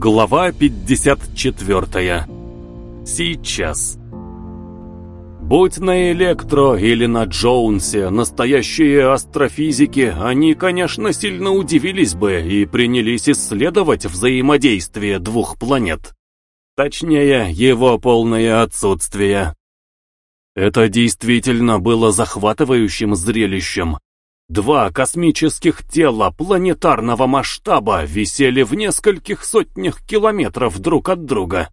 Глава 54. Сейчас. Будь на Электро или на Джоунсе настоящие астрофизики, они, конечно, сильно удивились бы и принялись исследовать взаимодействие двух планет. Точнее, его полное отсутствие. Это действительно было захватывающим зрелищем. Два космических тела планетарного масштаба висели в нескольких сотнях километров друг от друга.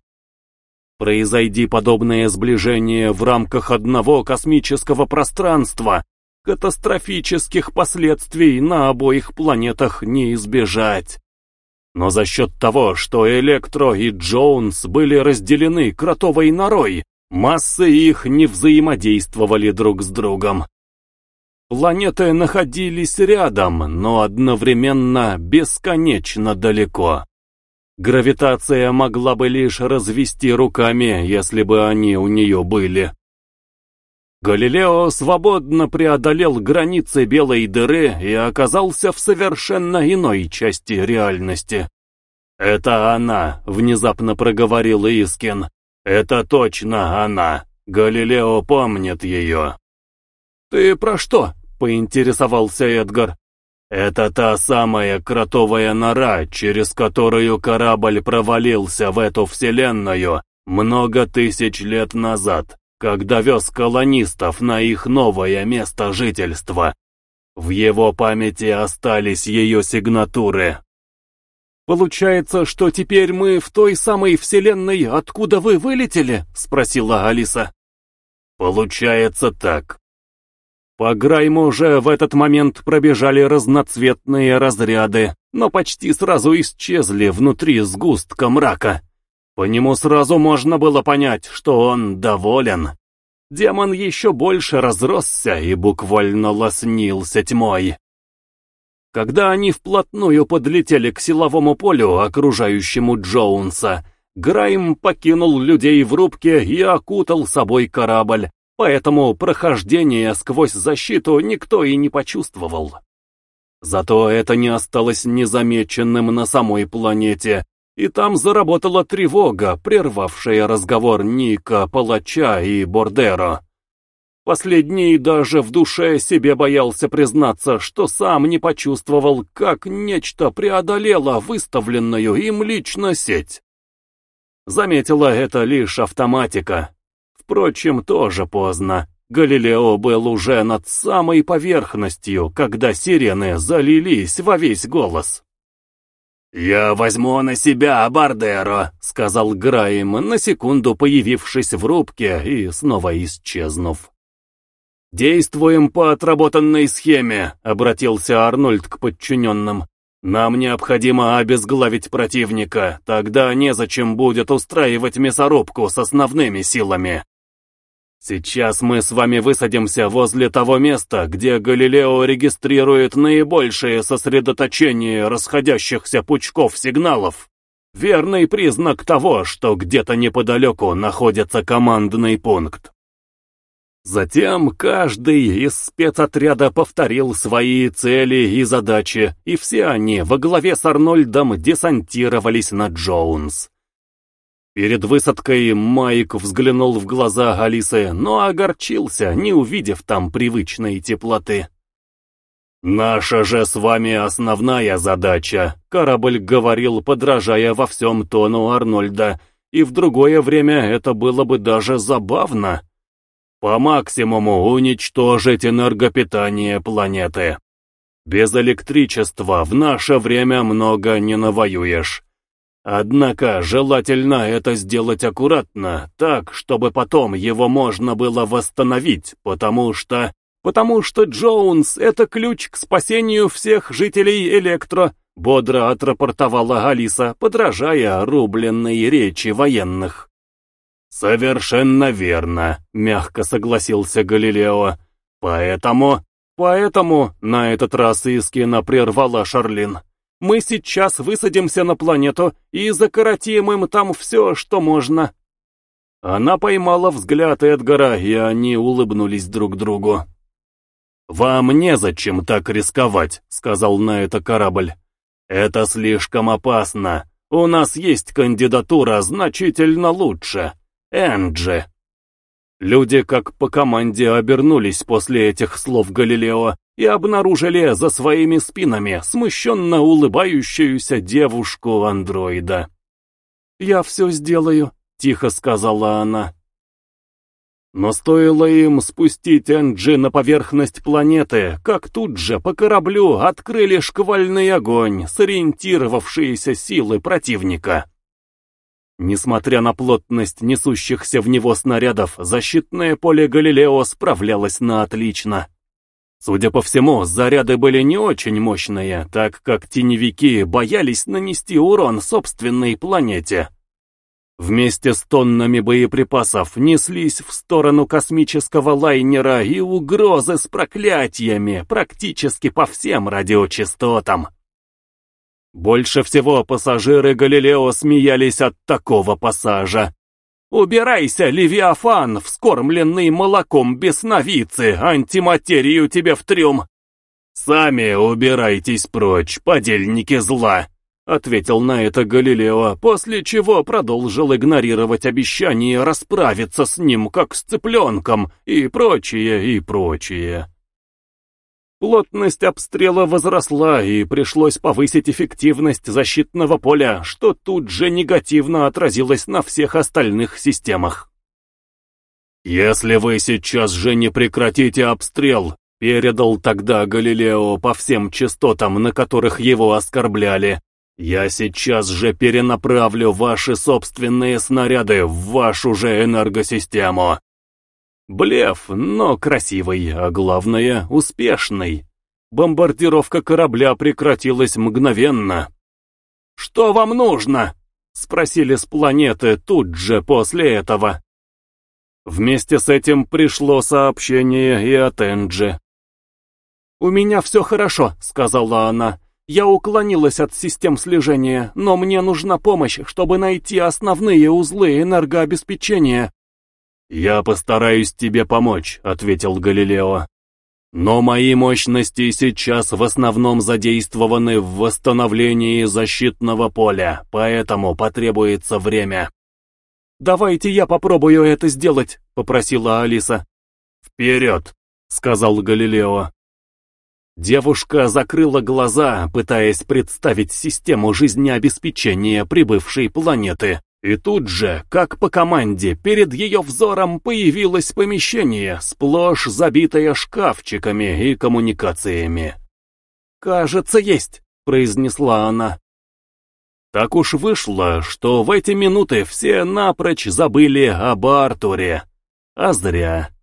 Произойди подобное сближение в рамках одного космического пространства, катастрофических последствий на обоих планетах не избежать. Но за счет того, что Электро и Джонс были разделены кротовой норой, массы их не взаимодействовали друг с другом. Планеты находились рядом, но одновременно бесконечно далеко. Гравитация могла бы лишь развести руками, если бы они у нее были. Галилео свободно преодолел границы белой дыры и оказался в совершенно иной части реальности. «Это она», — внезапно проговорил Искин. «Это точно она. Галилео помнит ее». «Ты про что?» — поинтересовался Эдгар. «Это та самая кротовая нора, через которую корабль провалился в эту вселенную много тысяч лет назад, когда вез колонистов на их новое место жительства. В его памяти остались ее сигнатуры». «Получается, что теперь мы в той самой вселенной, откуда вы вылетели?» — спросила Алиса. «Получается так. По Грайму же в этот момент пробежали разноцветные разряды, но почти сразу исчезли внутри сгустка мрака. По нему сразу можно было понять, что он доволен. Демон еще больше разросся и буквально лоснился тьмой. Когда они вплотную подлетели к силовому полю, окружающему Джоунса, Грайм покинул людей в рубке и окутал собой корабль, Поэтому прохождение сквозь защиту никто и не почувствовал. Зато это не осталось незамеченным на самой планете, и там заработала тревога, прервавшая разговор Ника, Палача и Бордеро. Последний даже в душе себе боялся признаться, что сам не почувствовал, как нечто преодолело выставленную им лично сеть. Заметила это лишь автоматика. Впрочем, тоже поздно. Галилео был уже над самой поверхностью, когда сирены залились во весь голос. «Я возьму на себя Бардеро», — сказал Граем, на секунду появившись в рубке и снова исчезнув. «Действуем по отработанной схеме», — обратился Арнольд к подчиненным. «Нам необходимо обезглавить противника, тогда незачем будет устраивать мясорубку с основными силами». Сейчас мы с вами высадимся возле того места, где Галилео регистрирует наибольшее сосредоточение расходящихся пучков сигналов. Верный признак того, что где-то неподалеку находится командный пункт. Затем каждый из спецотряда повторил свои цели и задачи, и все они во главе с Арнольдом десантировались на Джоунс. Перед высадкой Майк взглянул в глаза Алисы, но огорчился, не увидев там привычной теплоты. «Наша же с вами основная задача», — корабль говорил, подражая во всем тону Арнольда, и в другое время это было бы даже забавно. «По максимуму уничтожить энергопитание планеты. Без электричества в наше время много не навоюешь». Однако желательно это сделать аккуратно, так, чтобы потом его можно было восстановить, потому что... Потому что Джоунс — это ключ к спасению всех жителей Электро, бодро отрапортовала Алиса, подражая рубленной речи военных. «Совершенно верно», — мягко согласился Галилео. «Поэтому...» «Поэтому...» — на этот раз Искина прервала Шарлин. Мы сейчас высадимся на планету и закоротим им там все, что можно». Она поймала взгляд Эдгара, и они улыбнулись друг другу. «Вам незачем так рисковать», — сказал на это корабль. «Это слишком опасно. У нас есть кандидатура значительно лучше. Энджи. Люди как по команде обернулись после этих слов Галилео и обнаружили за своими спинами смущенно улыбающуюся девушку-андроида. «Я все сделаю», — тихо сказала она. Но стоило им спустить Энджи на поверхность планеты, как тут же по кораблю открыли шквальный огонь, сориентировавшиеся силы противника. Несмотря на плотность несущихся в него снарядов, защитное поле Галилео справлялось на отлично. Судя по всему, заряды были не очень мощные, так как теневики боялись нанести урон собственной планете. Вместе с тоннами боеприпасов неслись в сторону космического лайнера и угрозы с проклятиями практически по всем радиочастотам. Больше всего пассажиры Галилео смеялись от такого пассажа. «Убирайся, Левиафан, вскормленный молоком бесновицы, антиматерию тебе в трюм!» «Сами убирайтесь прочь, подельники зла!» — ответил на это Галилео, после чего продолжил игнорировать обещание расправиться с ним, как с цыпленком, и прочее, и прочее. Плотность обстрела возросла, и пришлось повысить эффективность защитного поля, что тут же негативно отразилось на всех остальных системах. «Если вы сейчас же не прекратите обстрел», — передал тогда Галилео по всем частотам, на которых его оскорбляли, «я сейчас же перенаправлю ваши собственные снаряды в вашу же энергосистему. Блеф, но красивый, а главное, успешный. Бомбардировка корабля прекратилась мгновенно. «Что вам нужно?» — спросили с планеты тут же после этого. Вместе с этим пришло сообщение и от Энджи. «У меня все хорошо», — сказала она. «Я уклонилась от систем слежения, но мне нужна помощь, чтобы найти основные узлы энергообеспечения». «Я постараюсь тебе помочь», — ответил Галилео. «Но мои мощности сейчас в основном задействованы в восстановлении защитного поля, поэтому потребуется время». «Давайте я попробую это сделать», — попросила Алиса. «Вперед», — сказал Галилео. Девушка закрыла глаза, пытаясь представить систему жизнеобеспечения прибывшей планеты. И тут же, как по команде, перед ее взором появилось помещение, сплошь забитое шкафчиками и коммуникациями. «Кажется, есть», — произнесла она. Так уж вышло, что в эти минуты все напрочь забыли об Артуре. А зря.